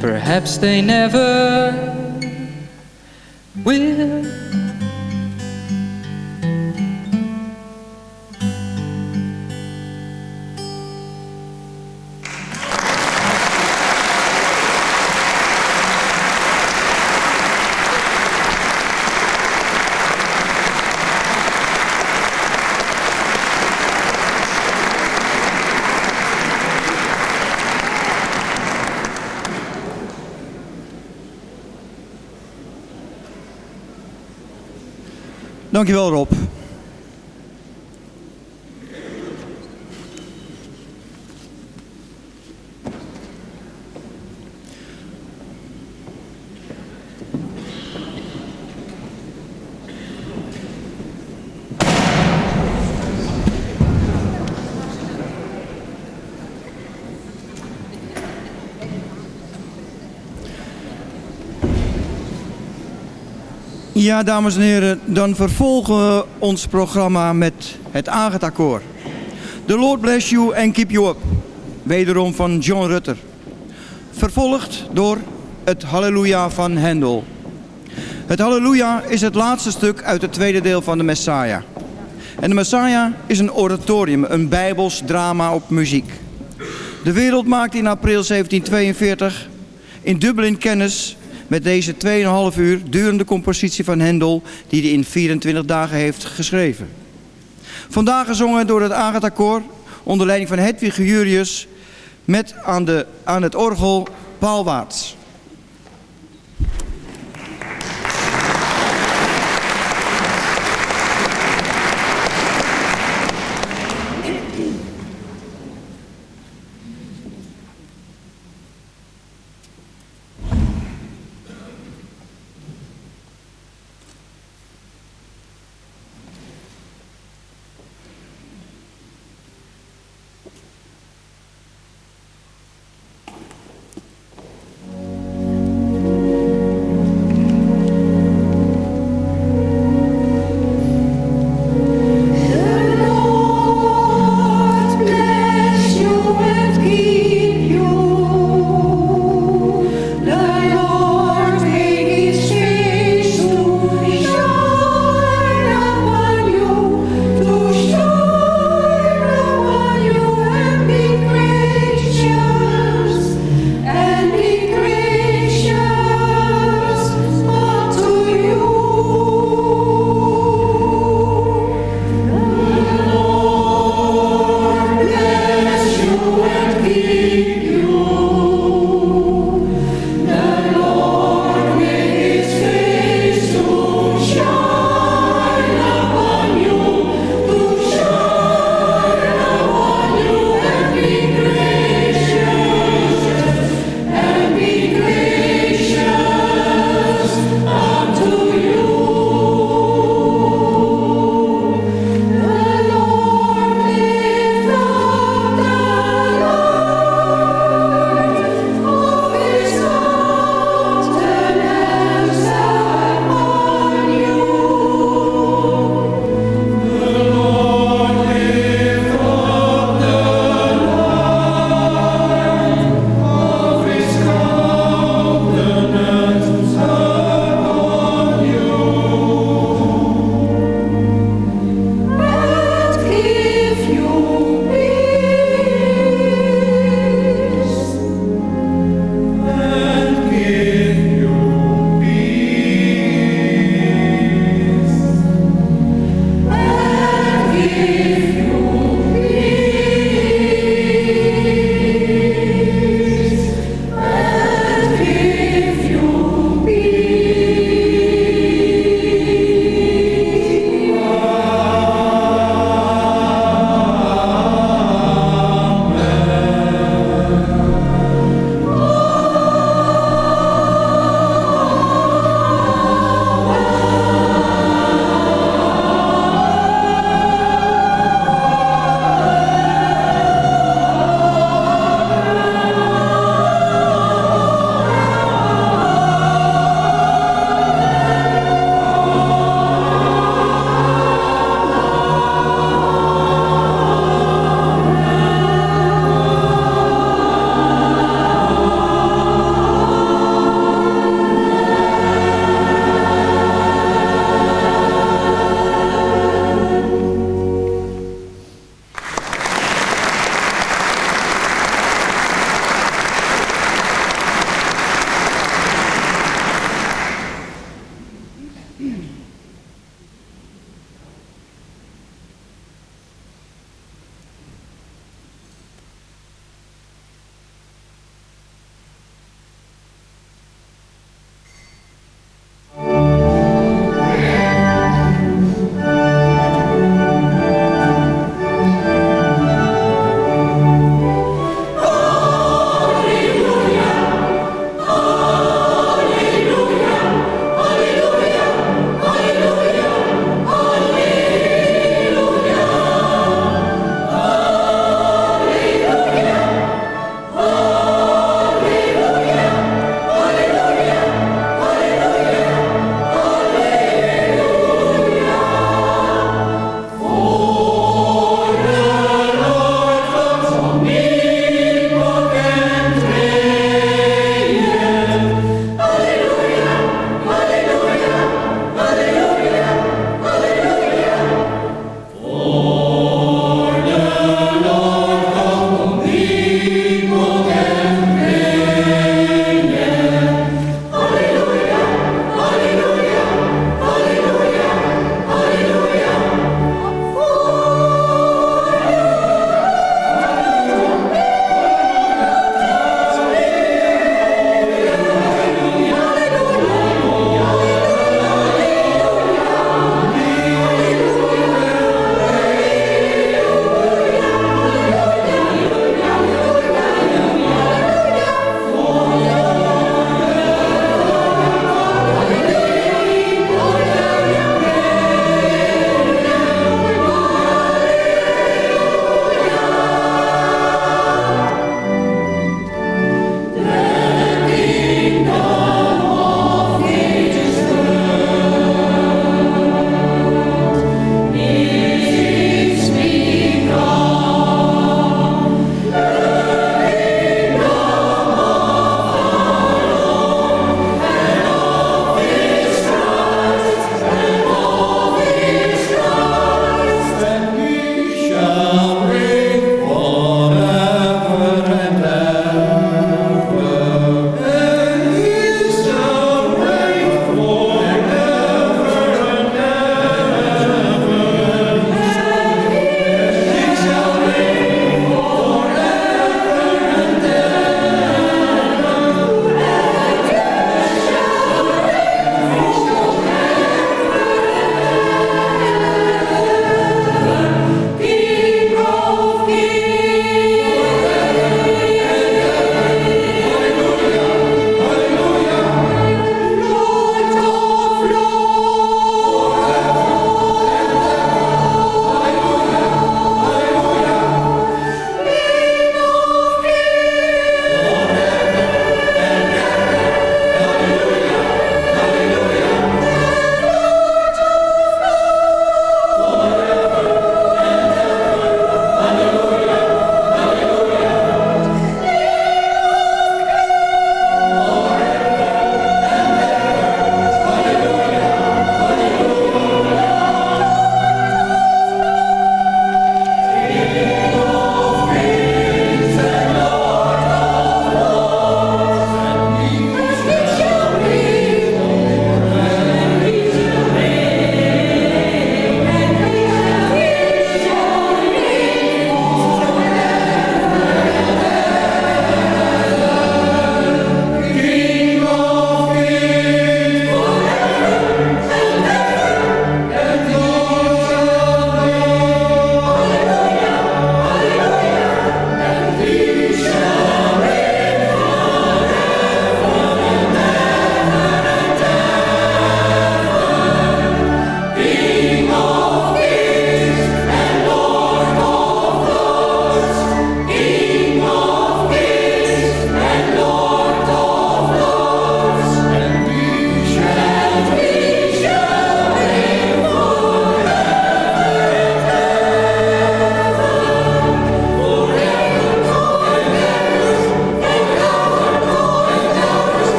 Perhaps they never will. Dankjewel Rob. Dames en heren, dan vervolgen we ons programma met het Agatha-koor. The Lord bless you and keep you up. Wederom van John Rutter. Vervolgd door het Halleluja van Hendel. Het Halleluja is het laatste stuk uit het tweede deel van de Messiah. En de Messiah is een oratorium, een bijbels drama op muziek. De wereld maakte in april 1742 in Dublin kennis met deze 2,5 uur durende compositie van Hendel... die hij in 24 dagen heeft geschreven. Vandaag gezongen door het Agatha-koor onder leiding van Hedwig Jurius... met aan, de, aan het orgel Paul Waarts.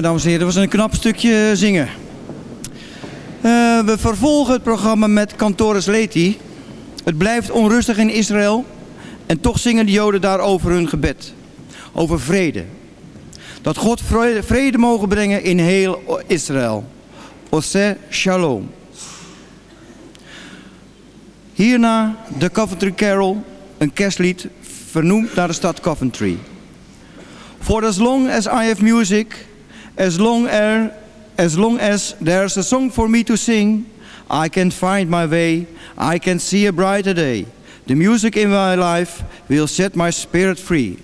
Dames en heren, dat was een knap stukje zingen. Uh, we vervolgen het programma met Cantoris Leti. Het blijft onrustig in Israël en toch zingen de Joden daar over hun gebed. Over vrede. Dat God vrede, vrede mogen brengen in heel Israël. Ose Shalom. Hierna de Coventry Carol, een kerstlied vernoemd naar de stad Coventry. For as long as I have music, as long as, as long as there's a song for me to sing, I can find my way, I can see a brighter day. The music in my life will set my spirit free.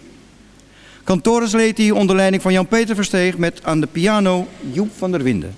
Kantoris leed hij onder leiding van Jan-Peter Versteeg met aan de piano Joep van der Winden.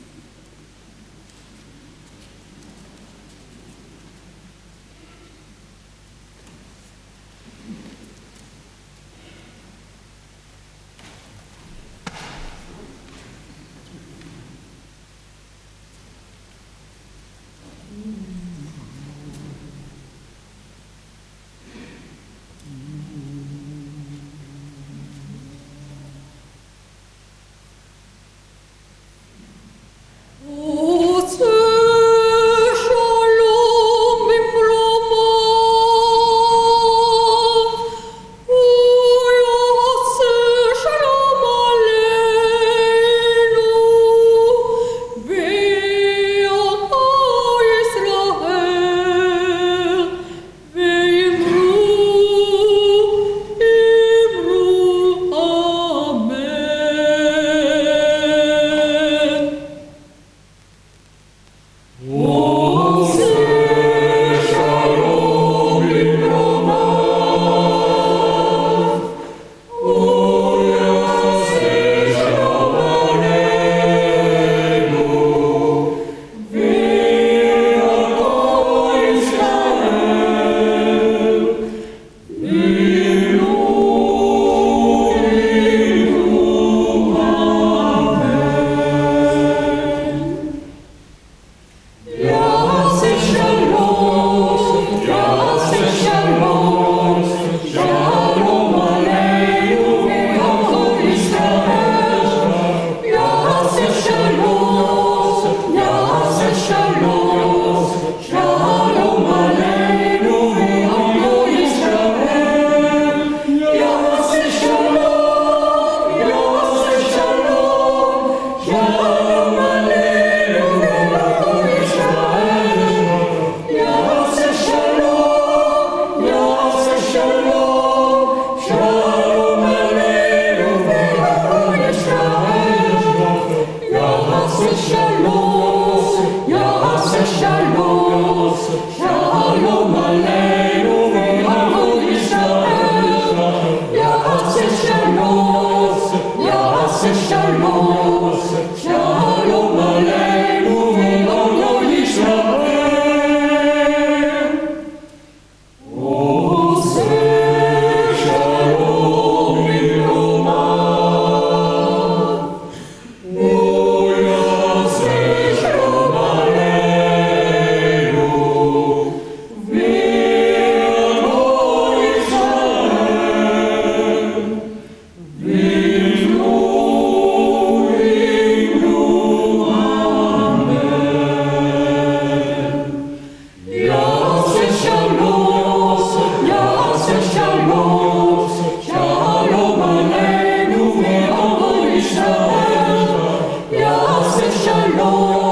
Cho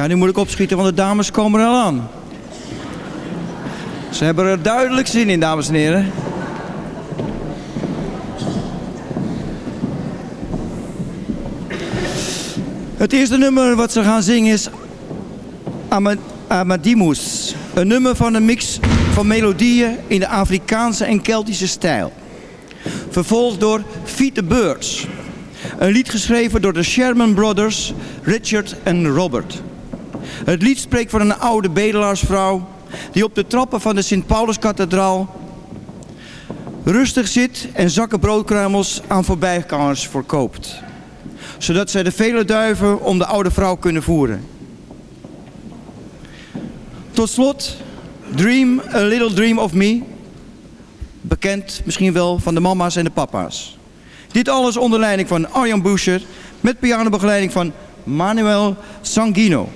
Ja, nu moet ik opschieten, want de dames komen er al aan. Ze hebben er duidelijk zin in, dames en heren. Het eerste nummer wat ze gaan zingen is Ama- Amadimus. Een nummer van een mix van melodieën in de Afrikaanse en Keltische stijl. Vervolgd door Feed the Birds. Een lied geschreven door de Sherman Brothers, Richard en Robert. Het lied spreekt van een oude bedelaarsvrouw die op de trappen van de Sint-Pauluskathedraal rustig zit en zakken broodkruimels aan voorbijgangers verkoopt. Zodat zij de vele duiven om de oude vrouw kunnen voeren. Tot slot, Dream, a Little Dream of Me. Bekend misschien wel van de mama's en de papa's. Dit alles onder leiding van Arjan Boucher met pianobegeleiding van Manuel Sanguino.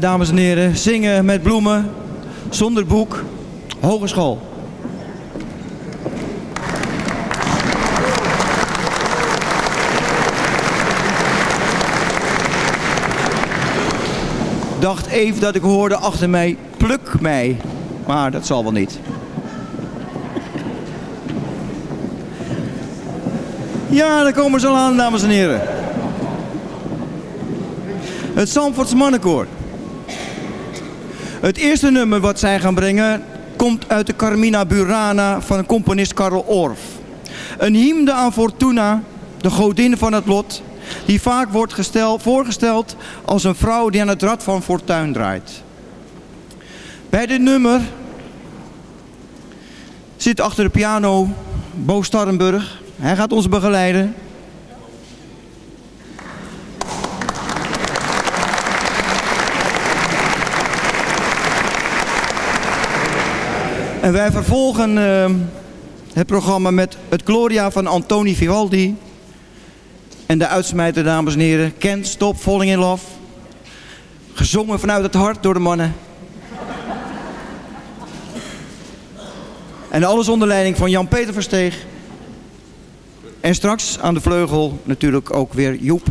Dames en heren, zingen met bloemen, zonder boek, hogeschool. Dacht even dat ik hoorde achter mij, pluk mij. Maar dat zal wel niet. Ja, daar komen ze al aan, dames en heren. Het Zandvoorts Mannenkoor. Het eerste nummer wat zij gaan brengen komt uit de Carmina Burana van componist Karl Orff. Een hymne aan Fortuna, de godin van het lot, die vaak wordt gestel, voorgesteld als een vrouw die aan het rad van fortuin draait. Bij dit nummer zit achter de piano Bo Starrenburg. Hij gaat ons begeleiden. En wij vervolgen uh, het programma met het Gloria van Antoni Vivaldi. En de uitsmijter, dames en heren, Can't Stop Falling in Love. Gezongen vanuit het hart door de mannen. En alles onder leiding van Jan-Peter Versteeg. En straks aan de vleugel natuurlijk ook weer Joep.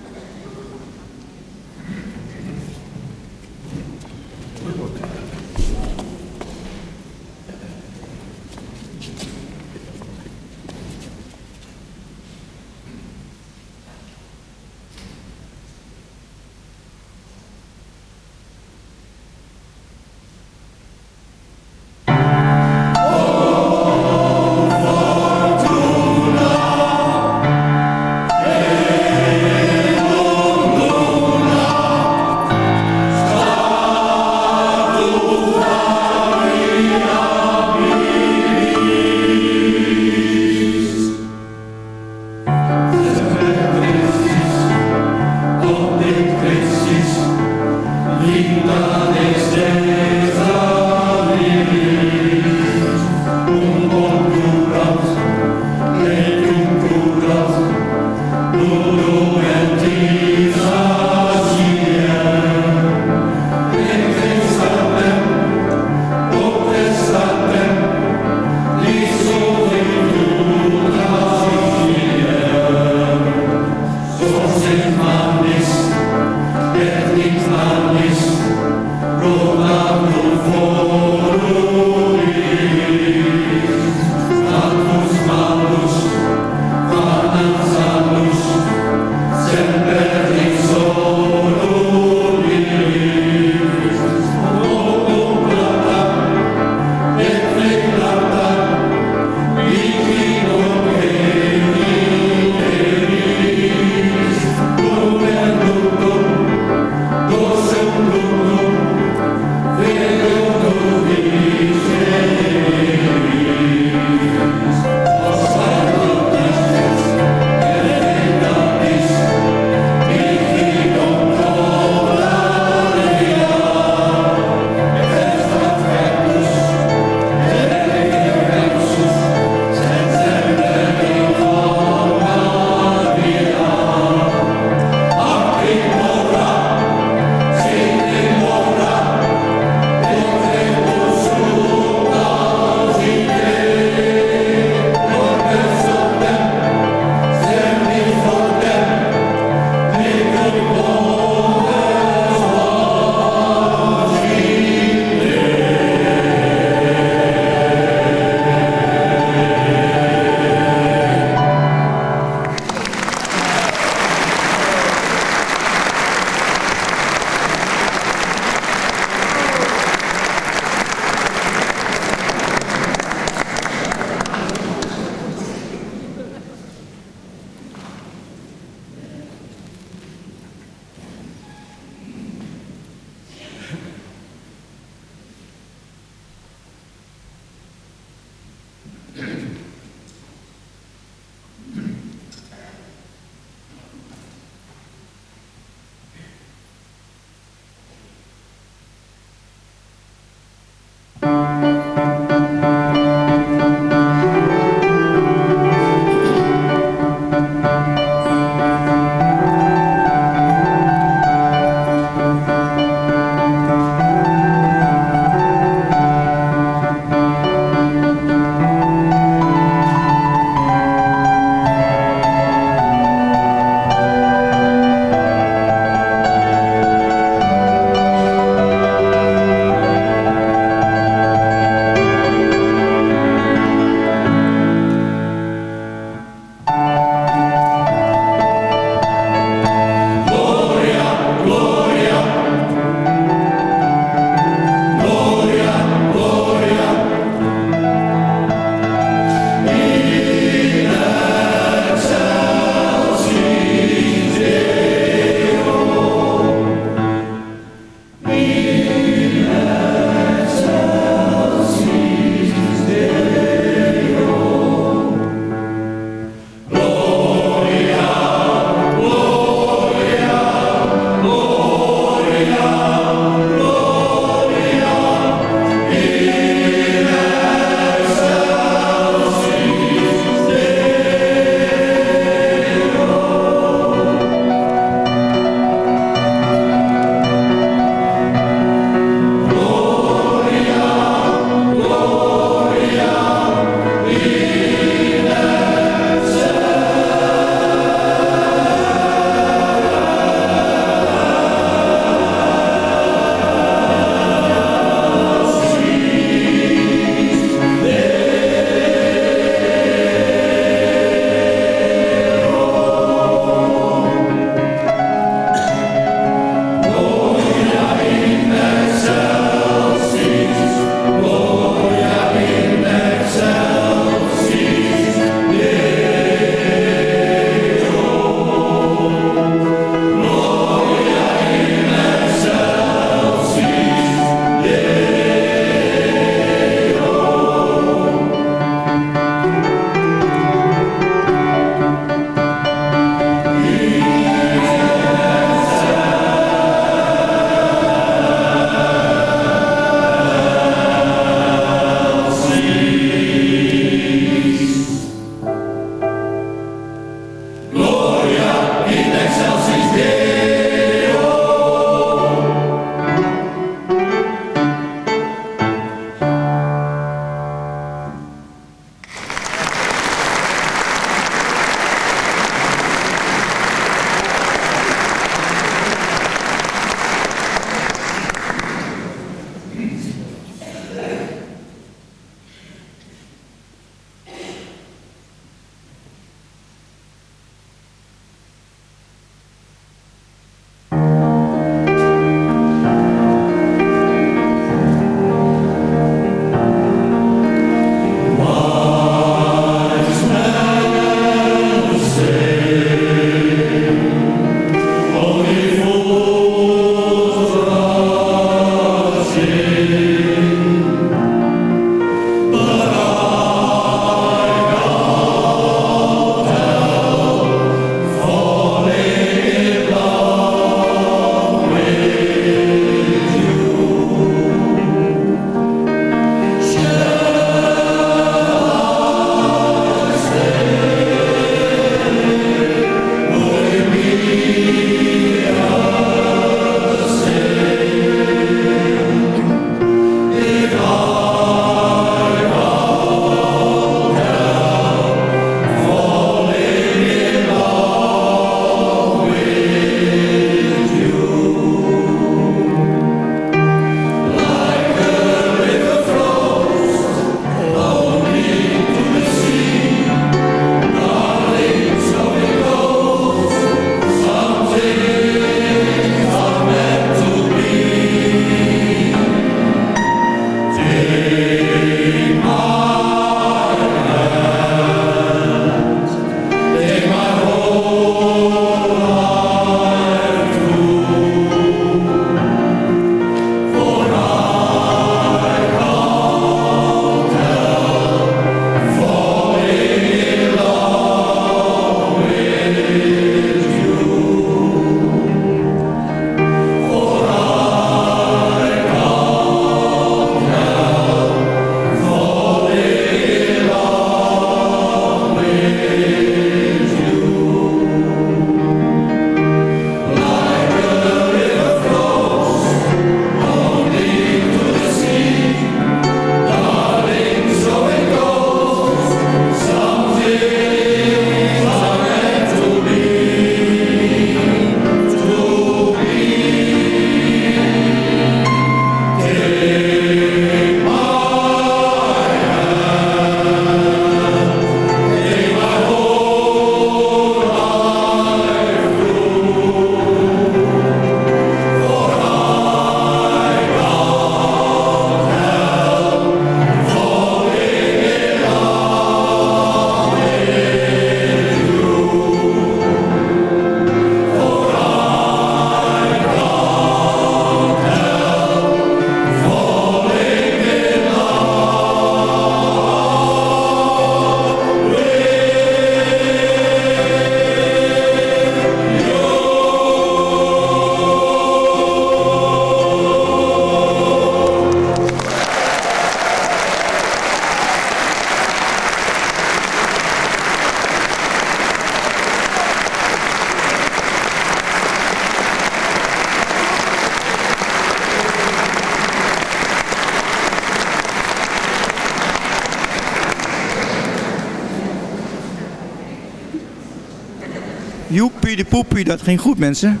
De poepie, dat ging goed mensen.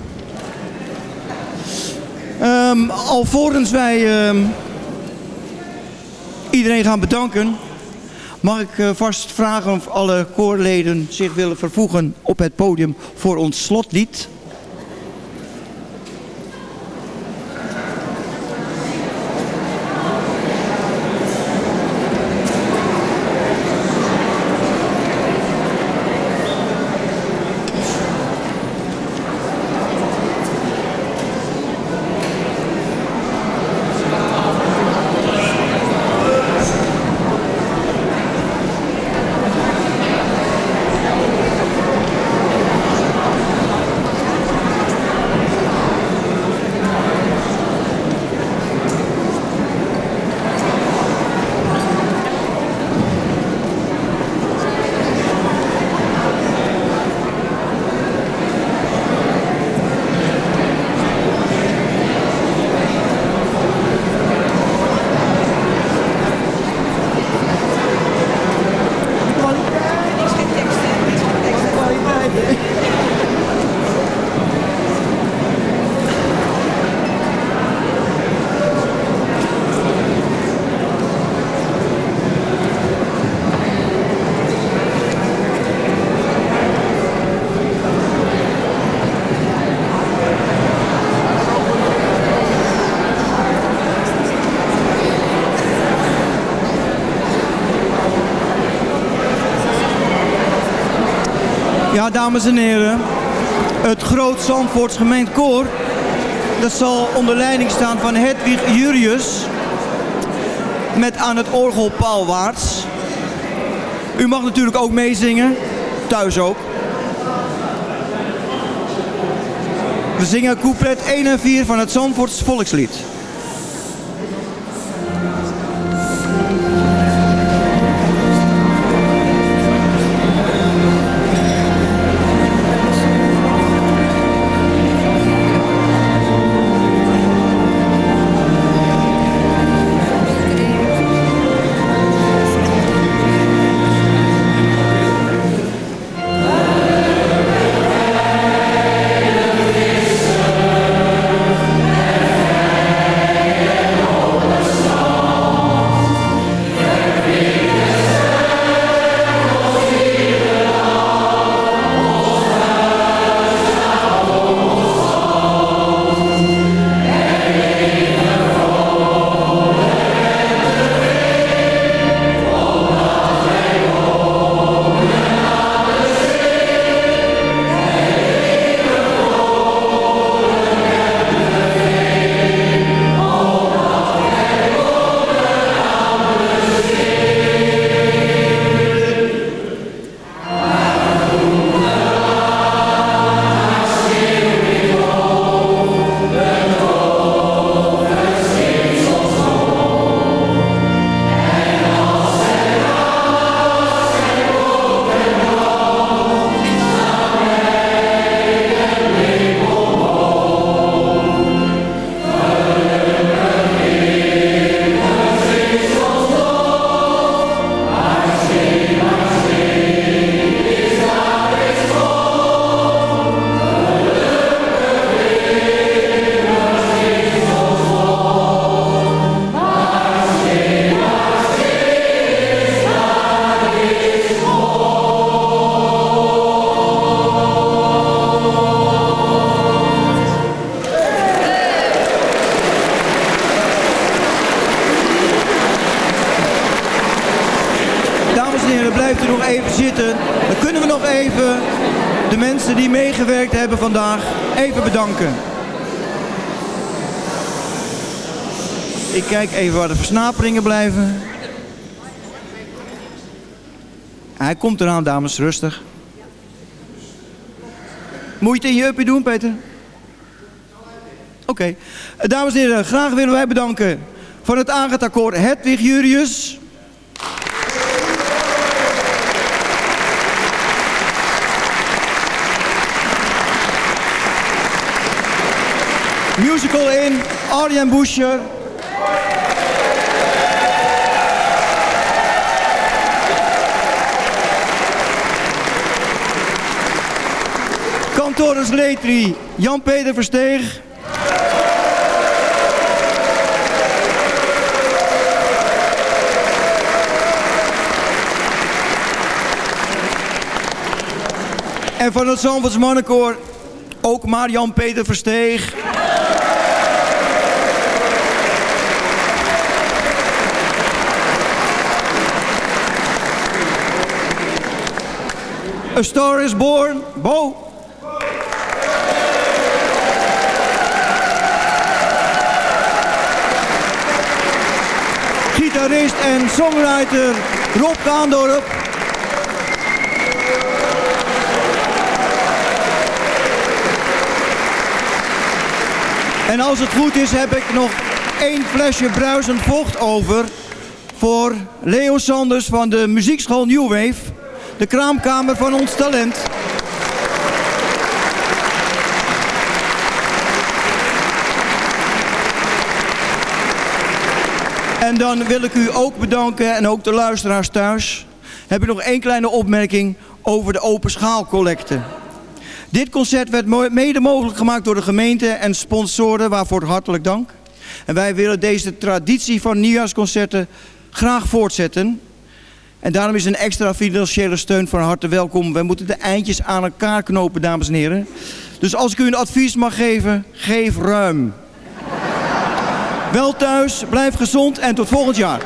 Um, alvorens wij um, iedereen gaan bedanken... mag ik uh, vast vragen of alle koorleden zich willen vervoegen op het podium voor ons slotlied... Dames en heren. Het Groot Zandvoorts Koor. Dat zal onder leiding staan van Hedwig Jurius. Met aan het orgel Paul Waarts. U mag natuurlijk ook meezingen. Thuis ook. We zingen couplet 1 en 4 van het Zandvoorts volkslied. Vandaag even bedanken. Ik kijk even waar de versnaperingen blijven. Hij komt eraan, dames, rustig. Moet je het in je doen, Peter? Oké. Dames en heren, graag willen wij bedanken van het aangetakkoord Hedwig Jurius... Musical in Arjen Buscher. Cantorus Letri, Jan-Peter Versteeg. En van het Zandvoorts mannenkoor ook maar Jan-Peter Versteeg. A Star is Born, Bo. Gitarist en songwriter Rob Kaandorp. En als het goed is heb ik nog één flesje bruisend vocht over... voor Leo Sanders van de muziekschool New Wave de kraamkamer van ons talent. En dan wil ik u ook bedanken en ook de luisteraars thuis. Heb ik nog één kleine opmerking over de open schaalcollecte. Dit concert werd mede mogelijk gemaakt door de gemeente en sponsoren, waarvoor hartelijk dank. En wij willen deze traditie van nieuwjaarsconcerten graag voortzetten. En daarom is een extra financiële steun van harte welkom. We moeten de eindjes aan elkaar knopen, dames en heren. Dus als ik u een advies mag geven, geef ruim. Wel thuis, blijf gezond en tot volgend jaar.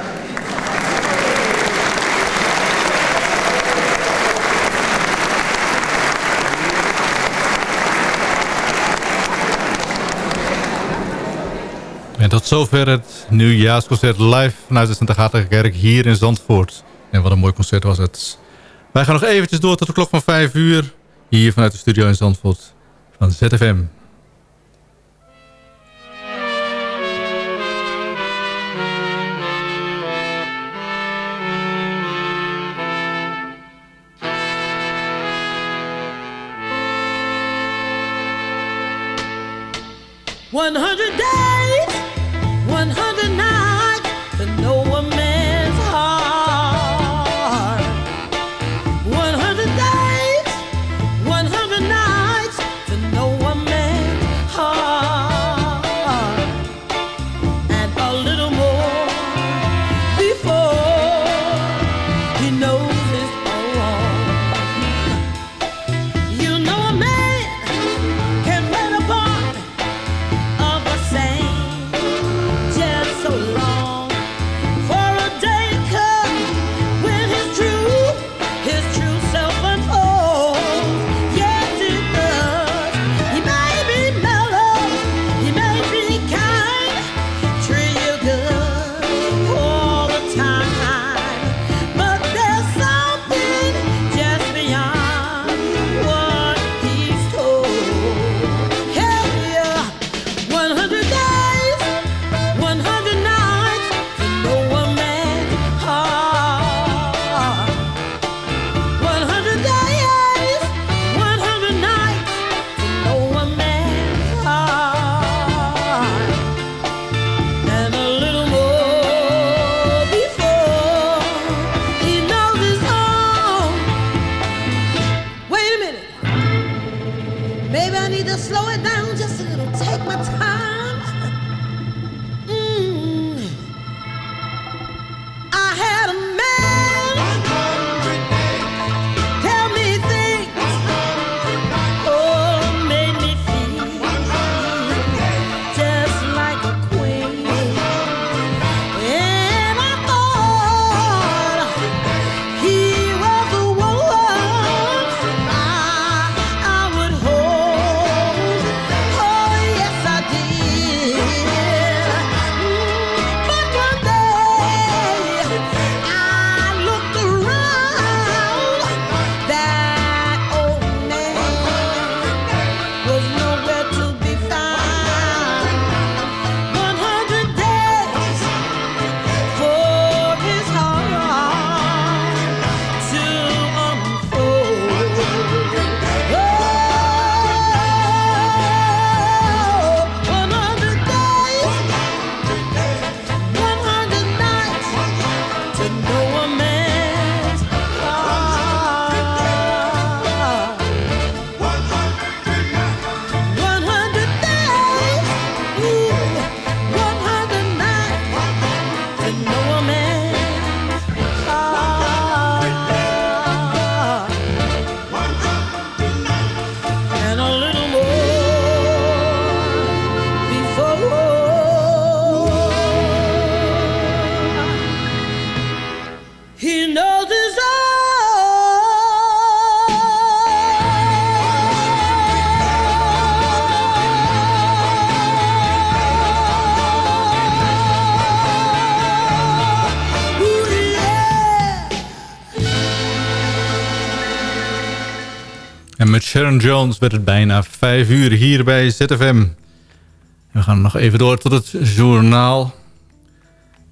En tot zover het nieuwjaarsconcert live vanuit de Sint Kerk hier in Zandvoort. En wat een mooi concert was het. Wij gaan nog eventjes door tot de klok van 5 uur. Hier vanuit de studio in Zandvoort van ZFM. 100 days, Sharon Jones werd het bijna 5 uur hier bij ZFM. We gaan nog even door tot het journaal.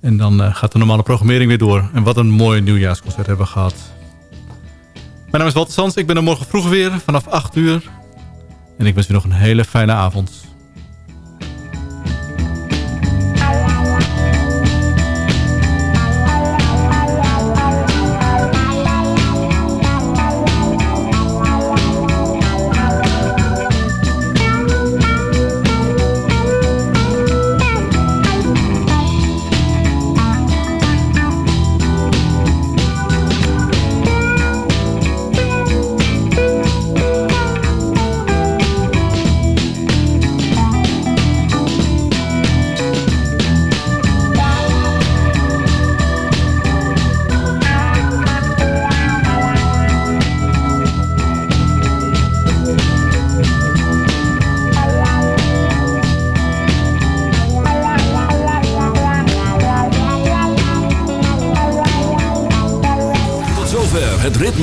En dan uh, gaat de normale programmering weer door. En wat een mooi nieuwjaarsconcert hebben we gehad. Mijn naam is Walter Sands. Ik ben er morgen vroeg weer vanaf 8 uur. En ik wens u nog een hele fijne avond.